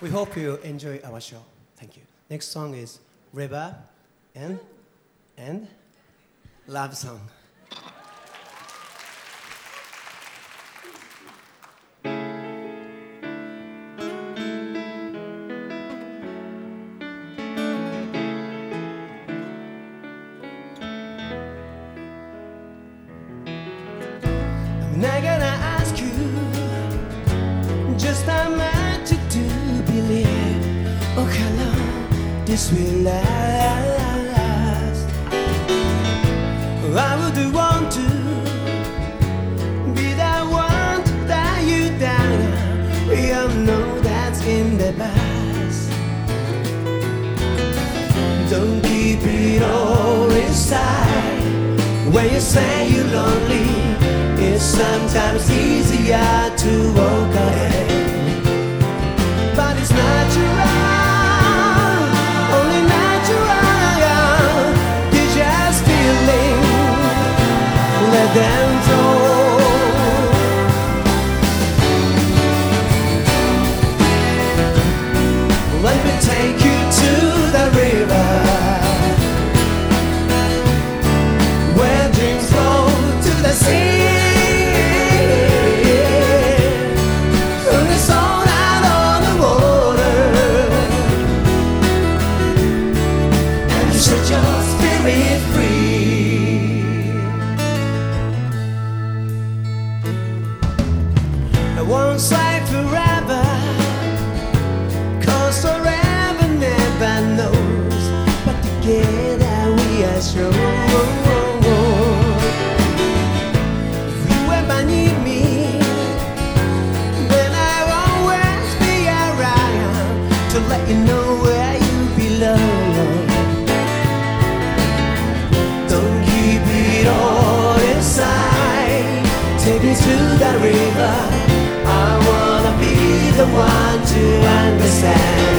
We hope you enjoy our show. Thank you. Next song is River and and Love Song. This will last. I would want to be that one to tie you down. We all know that's in the past. Don't keep it all inside. When you say you're lonely, it's sometimes easier to walk away. I won't forever. Cause forever never knows But together we are strong you me? Then I'll always be around To let you know where you belong. Don't keep it all inside. Take me to the river to understand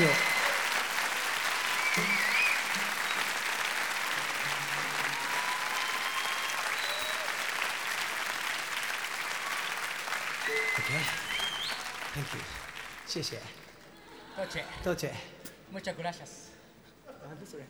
You. Okay. Thank you. 谢谢。多谢。多谢。Muchas gracias. なんでそれ